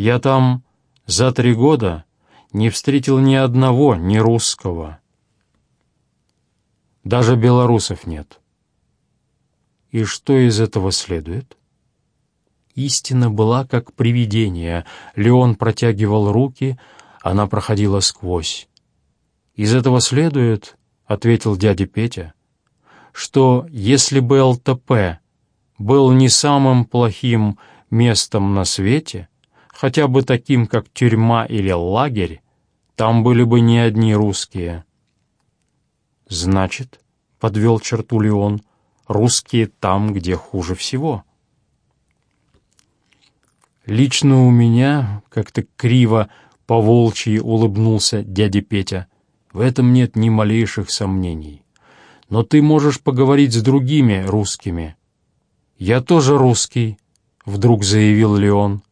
Я там за три года не встретил ни одного ни русского. Даже белорусов нет. И что из этого следует? Истина была как привидение. Леон протягивал руки, она проходила сквозь. «Из этого следует, — ответил дядя Петя, — что если бы ЛТП был не самым плохим местом на свете, хотя бы таким, как тюрьма или лагерь, там были бы не одни русские. «Значит, — подвел черту Леон, — русские там, где хуже всего». Лично у меня как-то криво по волчьи улыбнулся дядя Петя. В этом нет ни малейших сомнений. Но ты можешь поговорить с другими русскими. Я тоже русский, вдруг заявил Леон.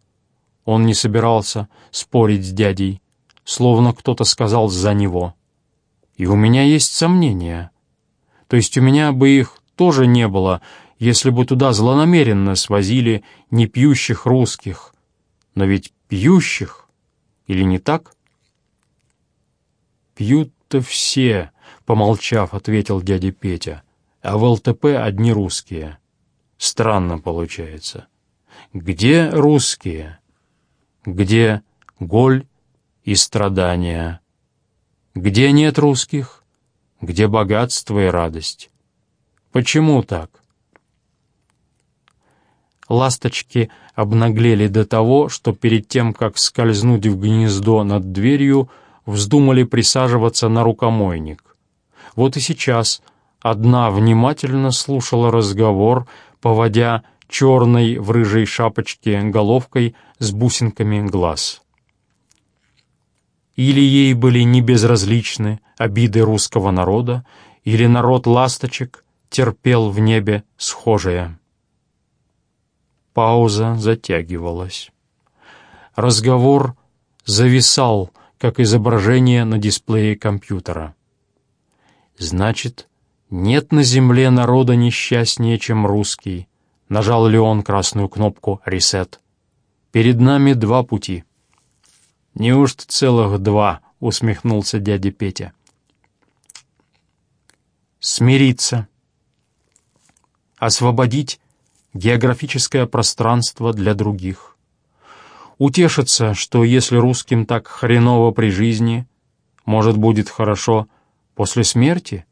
Он не собирался спорить с дядей, словно кто-то сказал за него. И у меня есть сомнения. То есть у меня бы их тоже не было, если бы туда злонамеренно свозили непьющих русских. Но ведь пьющих или не так? Пьют-то все, помолчав, ответил дядя Петя. А в ЛТП одни русские. Странно получается. Где русские? Где голь и страдания? Где нет русских? Где богатство и радость? Почему так? Ласточки обнаглели до того, что перед тем, как скользнуть в гнездо над дверью, вздумали присаживаться на рукомойник. Вот и сейчас одна внимательно слушала разговор, поводя черной в рыжей шапочке головкой с бусинками глаз. Или ей были небезразличны обиды русского народа, или народ ласточек терпел в небе схожее. Пауза затягивалась. Разговор зависал, как изображение на дисплее компьютера. «Значит, нет на земле народа несчастнее, чем русский», нажал ли он красную кнопку «Ресет». «Перед нами два пути». «Неужто целых два?» — усмехнулся дядя Петя. «Смириться. Освободить географическое пространство для других. Утешиться, что если русским так хреново при жизни, может, будет хорошо после смерти?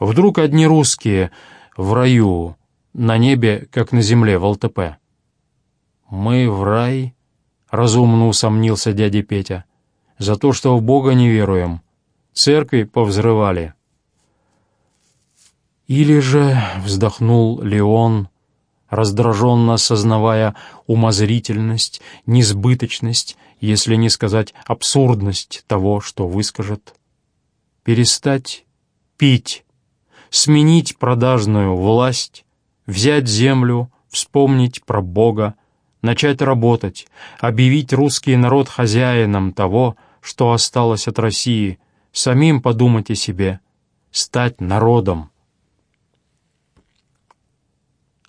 Вдруг одни русские в раю, на небе, как на земле в ЛТП? «Мы в рай?» — разумно усомнился дядя Петя. «За то, что в Бога не веруем. Церкви повзрывали». «Или же», — вздохнул Леон, раздраженно осознавая умозрительность, несбыточность, если не сказать абсурдность того, что выскажет. Перестать пить, сменить продажную власть, взять землю, вспомнить про Бога, начать работать, объявить русский народ хозяином того, что осталось от России, самим подумать о себе, стать народом.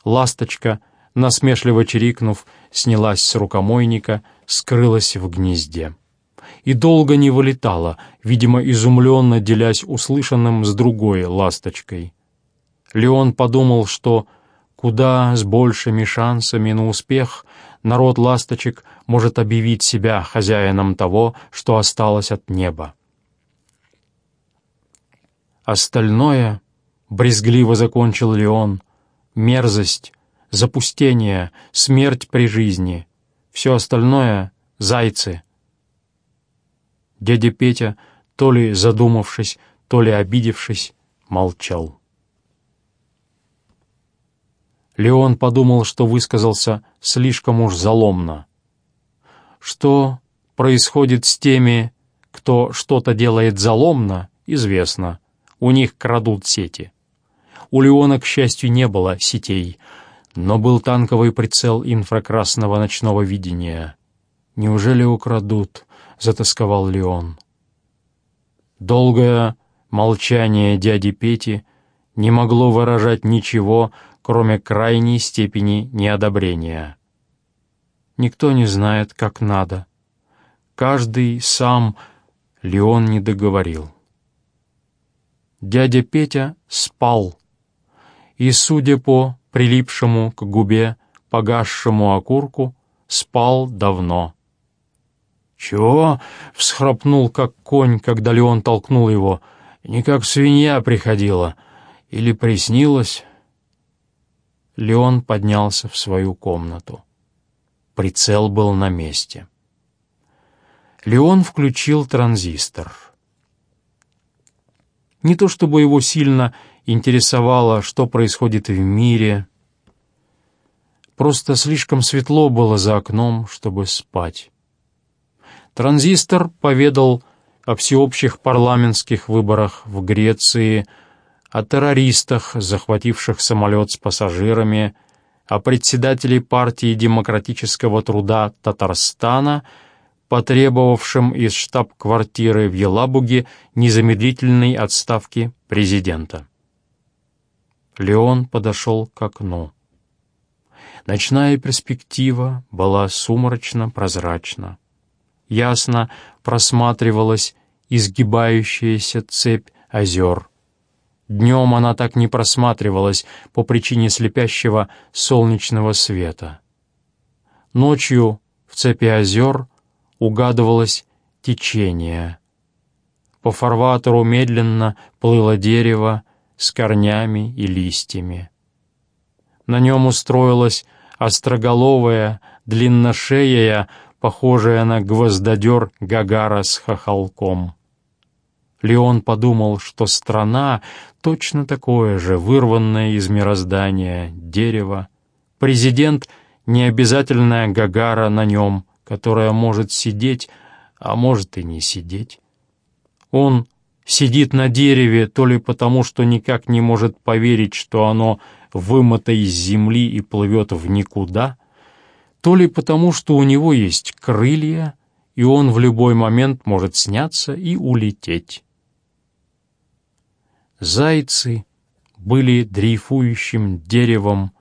Ласточка, насмешливо чирикнув, снялась с рукомойника, скрылась в гнезде. И долго не вылетала, видимо, изумленно делясь услышанным с другой ласточкой. Леон подумал, что куда с большими шансами на успех народ ласточек может объявить себя хозяином того, что осталось от неба. Остальное, — брезгливо закончил Леон, мерзость, запустение, смерть при жизни. Все остальное — зайцы. Дядя Петя, то ли задумавшись, то ли обидевшись, молчал. Леон подумал, что высказался слишком уж заломно. Что происходит с теми, кто что-то делает заломно, известно. У них крадут сети. У Леона, к счастью, не было сетей, но был танковый прицел инфракрасного ночного видения. «Неужели украдут?» — затасковал Леон. Долгое молчание дяди Пети не могло выражать ничего, кроме крайней степени неодобрения. Никто не знает, как надо. Каждый сам Леон не договорил. Дядя Петя спал, и, судя по прилипшему к губе погасшему окурку, спал давно. «Чего?» — всхрапнул, как конь, когда Леон толкнул его. «Не как свинья приходила. Или приснилось?» Леон поднялся в свою комнату. Прицел был на месте. Леон включил транзистор. Не то чтобы его сильно интересовало, что происходит в мире, просто слишком светло было за окном, чтобы спать. Транзистор поведал о всеобщих парламентских выборах в Греции, о террористах, захвативших самолет с пассажирами, о председателе партии демократического труда Татарстана, потребовавшем из штаб-квартиры в Елабуге незамедлительной отставки президента. Леон подошел к окну. Ночная перспектива была сумрачно-прозрачна ясно просматривалась изгибающаяся цепь озер. Днем она так не просматривалась по причине слепящего солнечного света. Ночью в цепи озер угадывалось течение. По фарватеру медленно плыло дерево с корнями и листьями. На нем устроилась остроголовая, длинношеяя, похожая на гвоздодер Гагара с хохолком. Леон подумал, что страна точно такое же, вырванное из мироздания дерево. Президент — не обязательная Гагара на нем, которая может сидеть, а может и не сидеть. Он сидит на дереве то ли потому, что никак не может поверить, что оно вымыто из земли и плывет в никуда — то ли потому, что у него есть крылья, и он в любой момент может сняться и улететь. Зайцы были дрейфующим деревом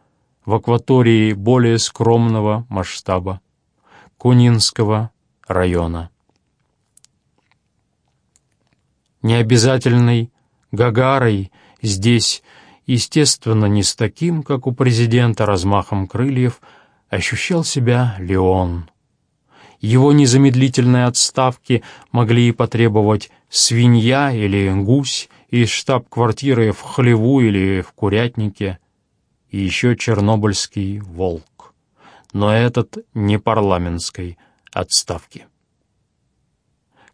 в акватории более скромного масштаба Кунинского района. Необязательной Гагарой здесь, естественно, не с таким, как у президента, размахом крыльев — ощущал себя Леон. Его незамедлительной отставки могли потребовать свинья или гусь из штаб-квартиры в хлеву или в курятнике, и еще чернобыльский волк. Но этот не парламентской отставки.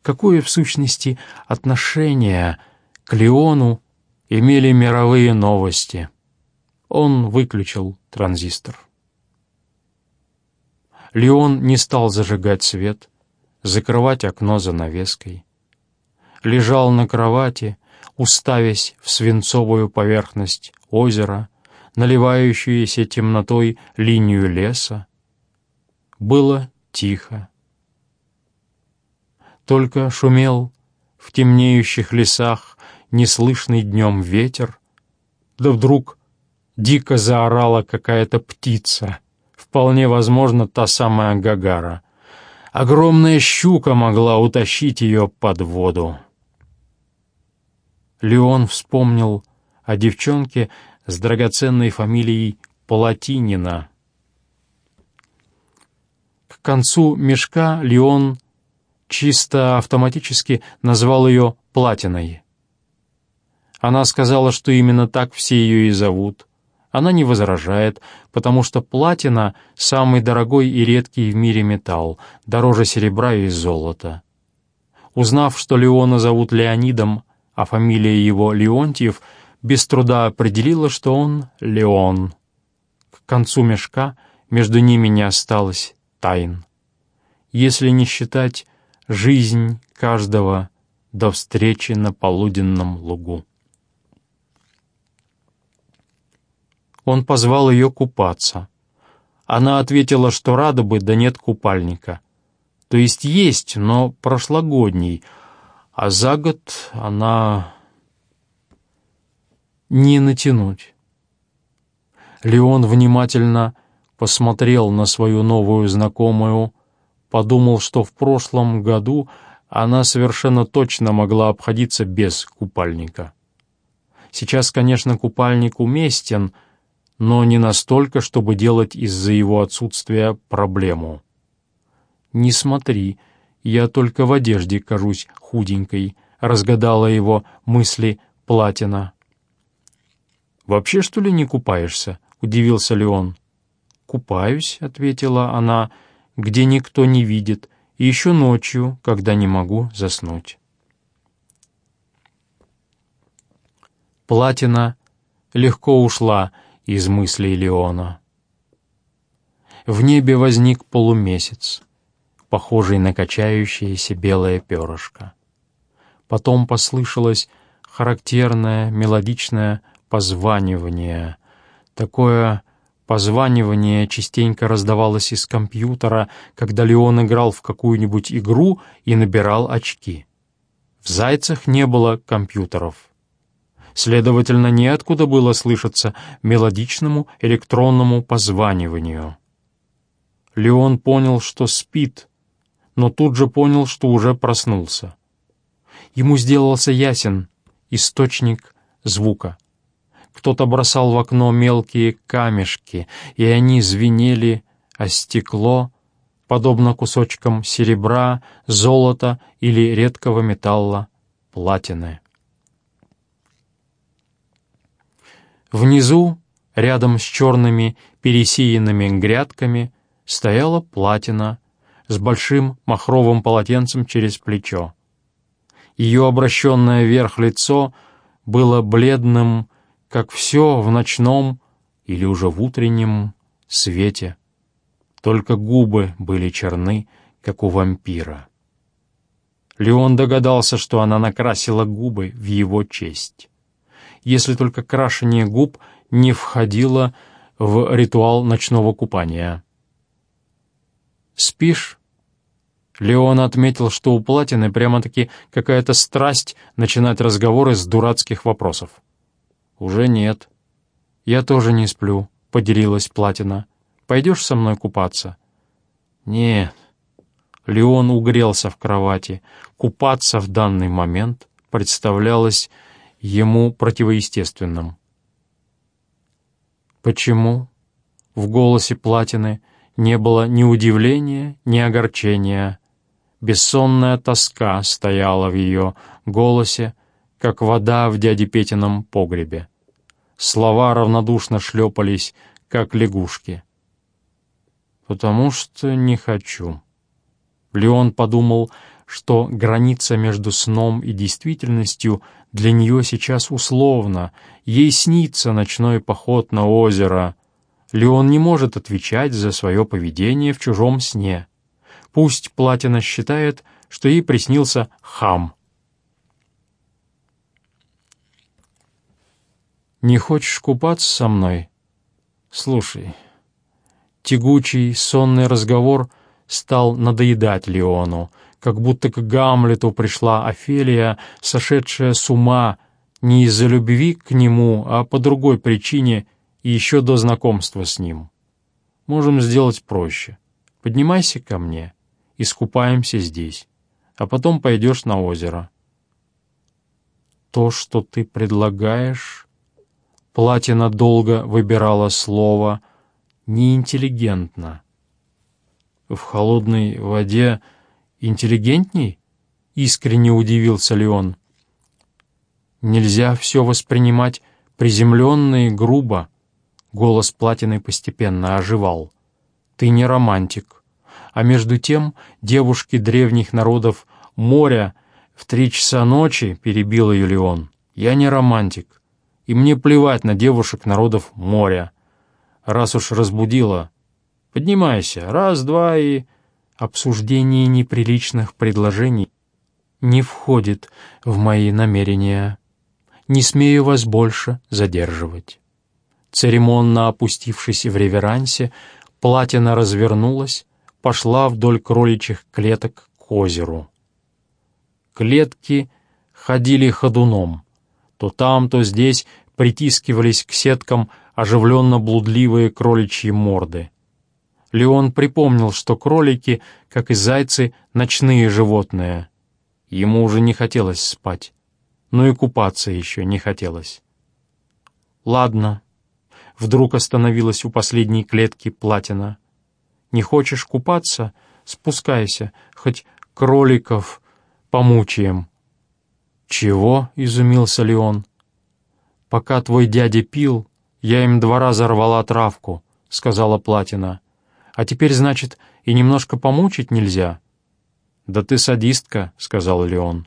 Какое, в сущности, отношение к Леону имели мировые новости? Он выключил транзистор. Леон не стал зажигать свет, закрывать окно занавеской. Лежал на кровати, уставясь в свинцовую поверхность озера, наливающуюся темнотой линию леса. Было тихо. Только шумел в темнеющих лесах неслышный днем ветер, да вдруг дико заорала какая-то птица — вполне возможно та самая Гагара. Огромная щука могла утащить ее под воду. Леон вспомнил о девчонке с драгоценной фамилией Палатинина. К концу мешка Леон чисто автоматически назвал ее Платиной. Она сказала, что именно так все ее и зовут. Она не возражает, потому что платина — самый дорогой и редкий в мире металл, дороже серебра и золота. Узнав, что Леона зовут Леонидом, а фамилия его Леонтьев, без труда определила, что он Леон. К концу мешка между ними не осталось тайн. Если не считать жизнь каждого до встречи на полуденном лугу. Он позвал ее купаться. Она ответила, что рада бы, да нет купальника. То есть есть, но прошлогодний, а за год она не натянуть. Леон внимательно посмотрел на свою новую знакомую, подумал, что в прошлом году она совершенно точно могла обходиться без купальника. Сейчас, конечно, купальник уместен, но не настолько, чтобы делать из-за его отсутствия проблему. «Не смотри, я только в одежде кажусь худенькой», — разгадала его мысли Платина. «Вообще, что ли, не купаешься?» — удивился Леон. «Купаюсь», — ответила она, — «где никто не видит, и еще ночью, когда не могу заснуть». Платина легко ушла из мыслей Леона. В небе возник полумесяц, похожий на качающееся белое перышко. Потом послышалось характерное мелодичное позванивание. Такое позванивание частенько раздавалось из компьютера, когда Леон играл в какую-нибудь игру и набирал очки. В «Зайцах» не было компьютеров. Следовательно, неоткуда было слышаться мелодичному электронному позваниванию. Леон понял, что спит, но тут же понял, что уже проснулся. Ему сделался ясен источник звука. Кто-то бросал в окно мелкие камешки, и они звенели о стекло, подобно кусочкам серебра, золота или редкого металла платины. Внизу, рядом с черными пересеянными грядками, стояла платина с большим махровым полотенцем через плечо. Ее обращенное вверх лицо было бледным, как все в ночном или уже в утреннем свете. Только губы были черны, как у вампира. Леон догадался, что она накрасила губы в его честь если только крашение губ не входило в ритуал ночного купания. «Спишь?» Леон отметил, что у Платины прямо-таки какая-то страсть начинать разговоры с дурацких вопросов. «Уже нет». «Я тоже не сплю», — поделилась Платина. «Пойдешь со мной купаться?» «Нет». Леон угрелся в кровати. Купаться в данный момент представлялось ему противоестественным. Почему в голосе Платины не было ни удивления, ни огорчения? Бессонная тоска стояла в ее голосе, как вода в дяде Петином погребе. Слова равнодушно шлепались, как лягушки. «Потому что не хочу». Леон подумал, что граница между сном и действительностью для нее сейчас условна, ей снится ночной поход на озеро. Леон не может отвечать за свое поведение в чужом сне. Пусть Платина считает, что ей приснился хам. «Не хочешь купаться со мной?» «Слушай». Тягучий, сонный разговор стал надоедать Леону, как будто к Гамлету пришла Офелия, сошедшая с ума не из-за любви к нему, а по другой причине и еще до знакомства с ним. Можем сделать проще. Поднимайся ко мне, искупаемся здесь, а потом пойдешь на озеро. То, что ты предлагаешь... Платина долго выбирала слово «неинтеллигентно». В холодной воде интеллигентней?» — искренне удивился Леон. «Нельзя все воспринимать приземленно и грубо», — голос Платины постепенно оживал. «Ты не романтик. А между тем девушки древних народов моря в три часа ночи, — перебил ее Леон, — я не романтик, и мне плевать на девушек народов моря. Раз уж разбудила, поднимайся, раз, два и...» обсуждение неприличных предложений не входит в мои намерения. Не смею вас больше задерживать». Церемонно опустившись в реверансе, Платина развернулась, пошла вдоль кроличьих клеток к озеру. Клетки ходили ходуном. То там, то здесь притискивались к сеткам оживленно блудливые кроличьи морды. Леон припомнил, что кролики, как и зайцы, ночные животные. Ему уже не хотелось спать, но и купаться еще не хотелось. «Ладно», — вдруг остановилась у последней клетки платина. «Не хочешь купаться? Спускайся, хоть кроликов помучаем». «Чего?» — изумился Леон. «Пока твой дядя пил, я им два раза рвала травку», — сказала Платина. «А теперь, значит, и немножко помучить нельзя?» «Да ты садистка», — сказал Леон.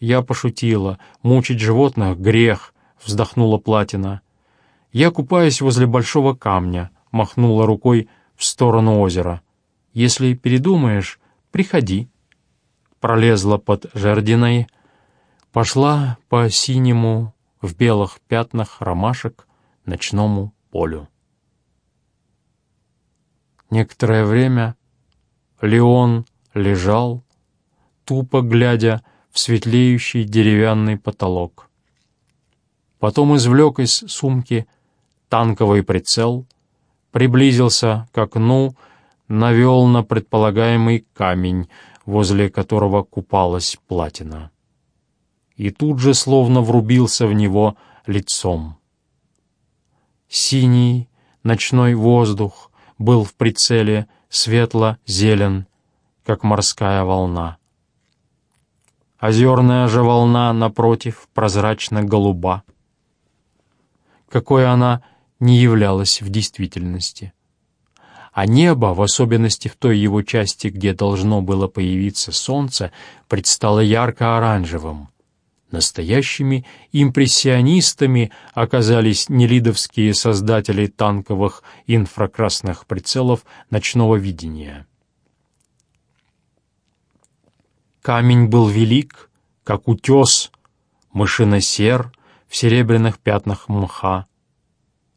«Я пошутила. Мучить животных — грех», — вздохнула Платина. «Я купаюсь возле большого камня», — махнула рукой в сторону озера. «Если передумаешь, приходи». Пролезла под жердиной, пошла по синему в белых пятнах ромашек ночному полю. Некоторое время Леон лежал, тупо глядя в светлеющий деревянный потолок. Потом извлек из сумки танковый прицел, приблизился к окну, навел на предполагаемый камень, возле которого купалась платина. И тут же словно врубился в него лицом. Синий ночной воздух был в прицеле светло-зелен, как морская волна. Озерная же волна, напротив, прозрачно-голуба. Какой она не являлась в действительности. А небо, в особенности в той его части, где должно было появиться солнце, предстало ярко-оранжевым — Настоящими импрессионистами оказались нелидовские создатели танковых инфракрасных прицелов ночного видения. Камень был велик, как утес, мышиносер в серебряных пятнах мха.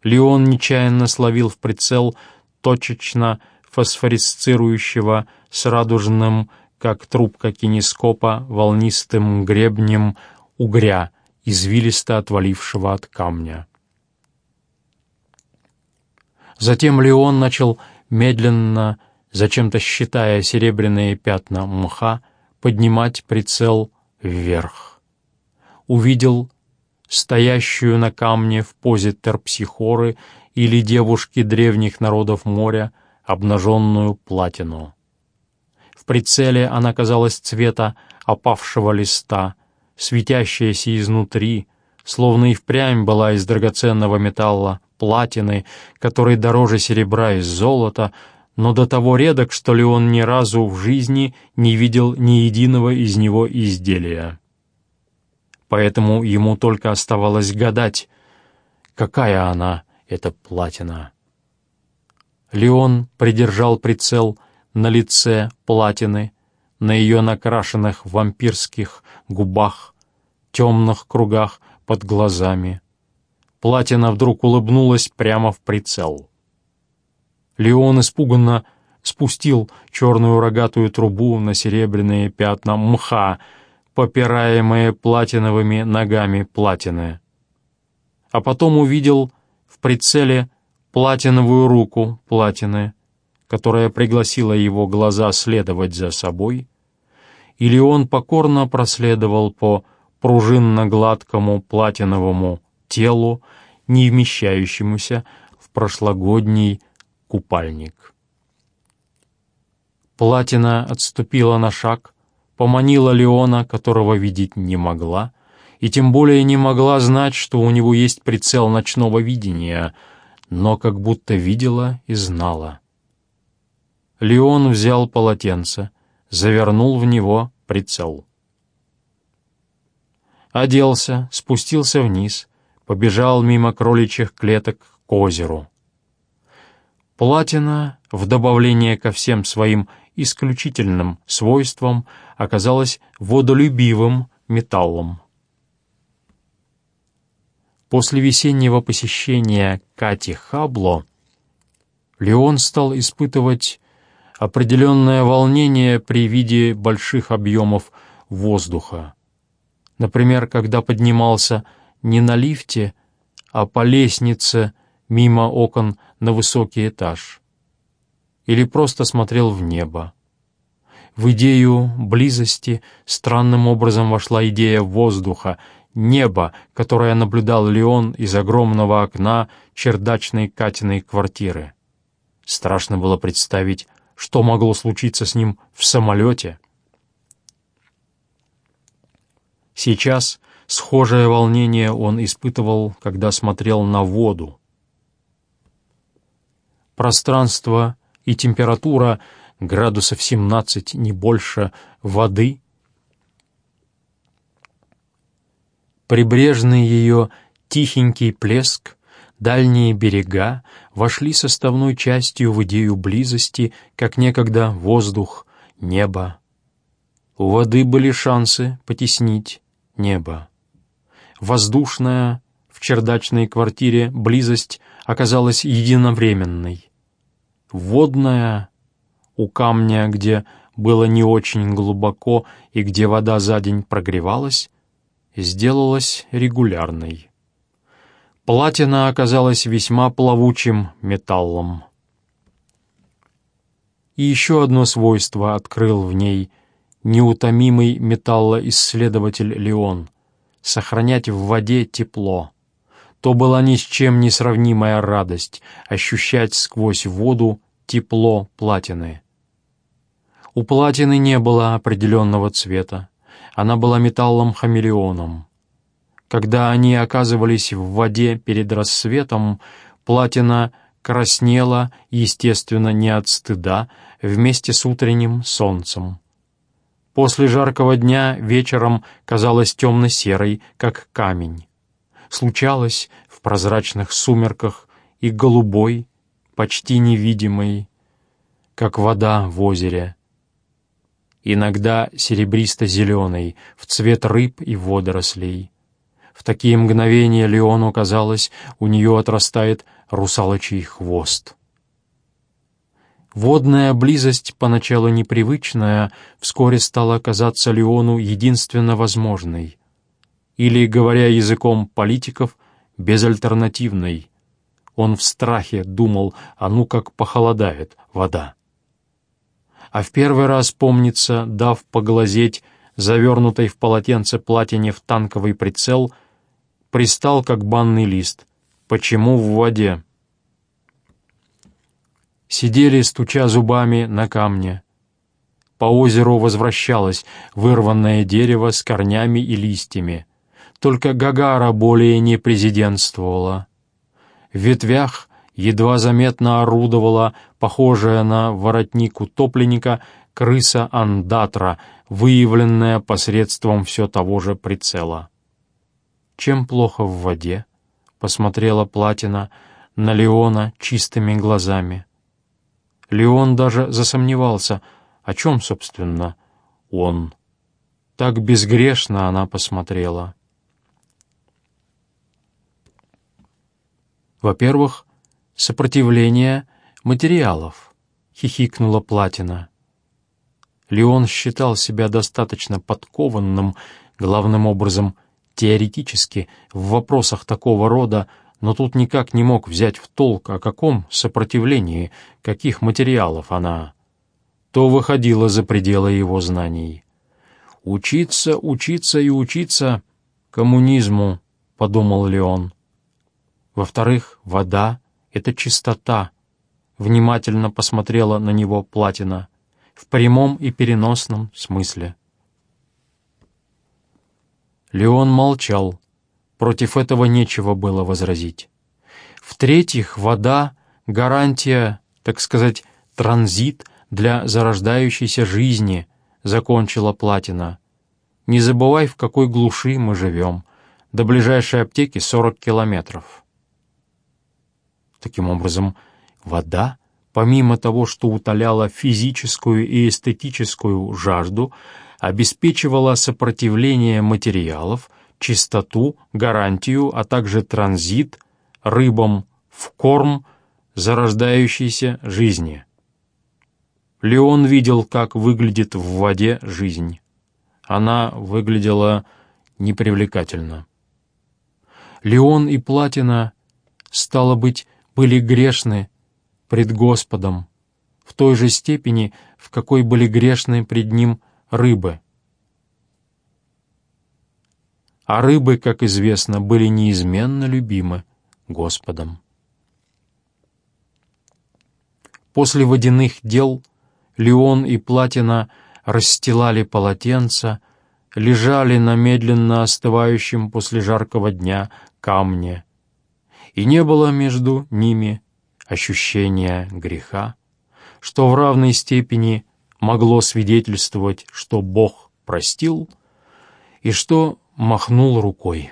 Леон нечаянно словил в прицел точечно фосфорисцирующего с радужным, как трубка кинескопа, волнистым гребнем угря, извилисто отвалившего от камня. Затем Леон начал медленно, зачем-то считая серебряные пятна мха, поднимать прицел вверх. Увидел стоящую на камне в позе терпсихоры или девушки древних народов моря обнаженную платину. В прицеле она казалась цвета опавшего листа, светящаяся изнутри, словно и впрямь была из драгоценного металла, платины, который дороже серебра и золота, но до того редок, что ли он ни разу в жизни не видел ни единого из него изделия. Поэтому ему только оставалось гадать, какая она, эта платина. Леон придержал прицел на лице платины, на ее накрашенных вампирских губах, темных кругах под глазами. Платина вдруг улыбнулась прямо в прицел. Леон испуганно спустил черную рогатую трубу на серебряные пятна мха, попираемые платиновыми ногами платины. А потом увидел в прицеле платиновую руку платины, которая пригласила его глаза следовать за собой, или он покорно проследовал по пружинно-гладкому платиновому телу, не вмещающемуся в прошлогодний купальник. Платина отступила на шаг, поманила Леона, которого видеть не могла, и тем более не могла знать, что у него есть прицел ночного видения, но как будто видела и знала. Леон взял полотенце — завернул в него прицел. Оделся, спустился вниз, побежал мимо кроличьих клеток к озеру. Платина, в добавление ко всем своим исключительным свойствам, оказалась водолюбивым металлом. После весеннего посещения Кати Хабло Леон стал испытывать определенное волнение при виде больших объемов воздуха. Например, когда поднимался не на лифте, а по лестнице мимо окон на высокий этаж. Или просто смотрел в небо. В идею близости странным образом вошла идея воздуха, неба, которое наблюдал Леон из огромного окна чердачной Катиной квартиры. Страшно было представить, что могло случиться с ним в самолете. Сейчас схожее волнение он испытывал, когда смотрел на воду. Пространство и температура градусов 17, не больше, воды. Прибрежный ее тихенький плеск, дальние берега вошли составной частью в идею близости, как некогда воздух, небо. У воды были шансы потеснить небо. Воздушная в чердачной квартире близость оказалась единовременной. Водная у камня, где было не очень глубоко и где вода за день прогревалась, сделалась регулярной. Платина оказалась весьма плавучим металлом. И еще одно свойство открыл в ней неутомимый металлоисследователь Леон — сохранять в воде тепло. То была ни с чем не сравнимая радость — ощущать сквозь воду тепло платины. У платины не было определенного цвета, она была металлом-хамелеоном. Когда они оказывались в воде перед рассветом, платина краснела, естественно, не от стыда, вместе с утренним солнцем. После жаркого дня вечером казалась темно-серой, как камень. Случалось в прозрачных сумерках и голубой, почти невидимой, как вода в озере. Иногда серебристо-зеленой, в цвет рыб и водорослей. В такие мгновения Леону казалось, у нее отрастает русалочий хвост. Водная близость, поначалу непривычная, вскоре стала казаться Леону единственно возможной. Или, говоря языком политиков, безальтернативной. Он в страхе думал, а ну как похолодает вода. А в первый раз, помнится, дав поглазеть завернутой в полотенце платине в танковый прицел, пристал как банный лист. Почему в воде? Сидели, стуча зубами на камне. По озеру возвращалось вырванное дерево с корнями и листьями. Только Гагара более не президентствовала. В ветвях едва заметно орудовала, похожая на воротник утопленника, крыса андатра, выявленная посредством все того же прицела. «Чем плохо в воде?» — посмотрела Платина на Леона чистыми глазами. Леон даже засомневался, о чем, собственно, он. Так безгрешно она посмотрела. Во-первых, сопротивление материалов, хихикнула Платина. Леон считал себя достаточно подкованным, главным образом теоретически, в вопросах такого рода, но тут никак не мог взять в толк, о каком сопротивлении, каких материалов она. То выходило за пределы его знаний. «Учиться, учиться и учиться коммунизму», — подумал Леон. Во-вторых, вода — это чистота. Внимательно посмотрела на него Платина. В прямом и переносном смысле. Леон молчал. Против этого нечего было возразить. В-третьих, вода — гарантия, так сказать, транзит для зарождающейся жизни, закончила Платина. Не забывай, в какой глуши мы живем. До ближайшей аптеки сорок километров. Таким образом, вода, помимо того, что утоляла физическую и эстетическую жажду, обеспечивала сопротивление материалов, чистоту, гарантию, а также транзит рыбам в корм зарождающейся жизни. Леон видел, как выглядит в воде жизнь. Она выглядела непривлекательно. Леон и Платина, стало быть, были грешны пред Господом, в той же степени, в какой были грешны пред ним рыбы. А рыбы, как известно, были неизменно любимы Господом. После водяных дел Леон и Платина расстилали полотенца, лежали на медленно остывающем после жаркого дня камне, и не было между ними ощущения греха, что в равной степени могло свидетельствовать, что Бог простил и что махнул рукой.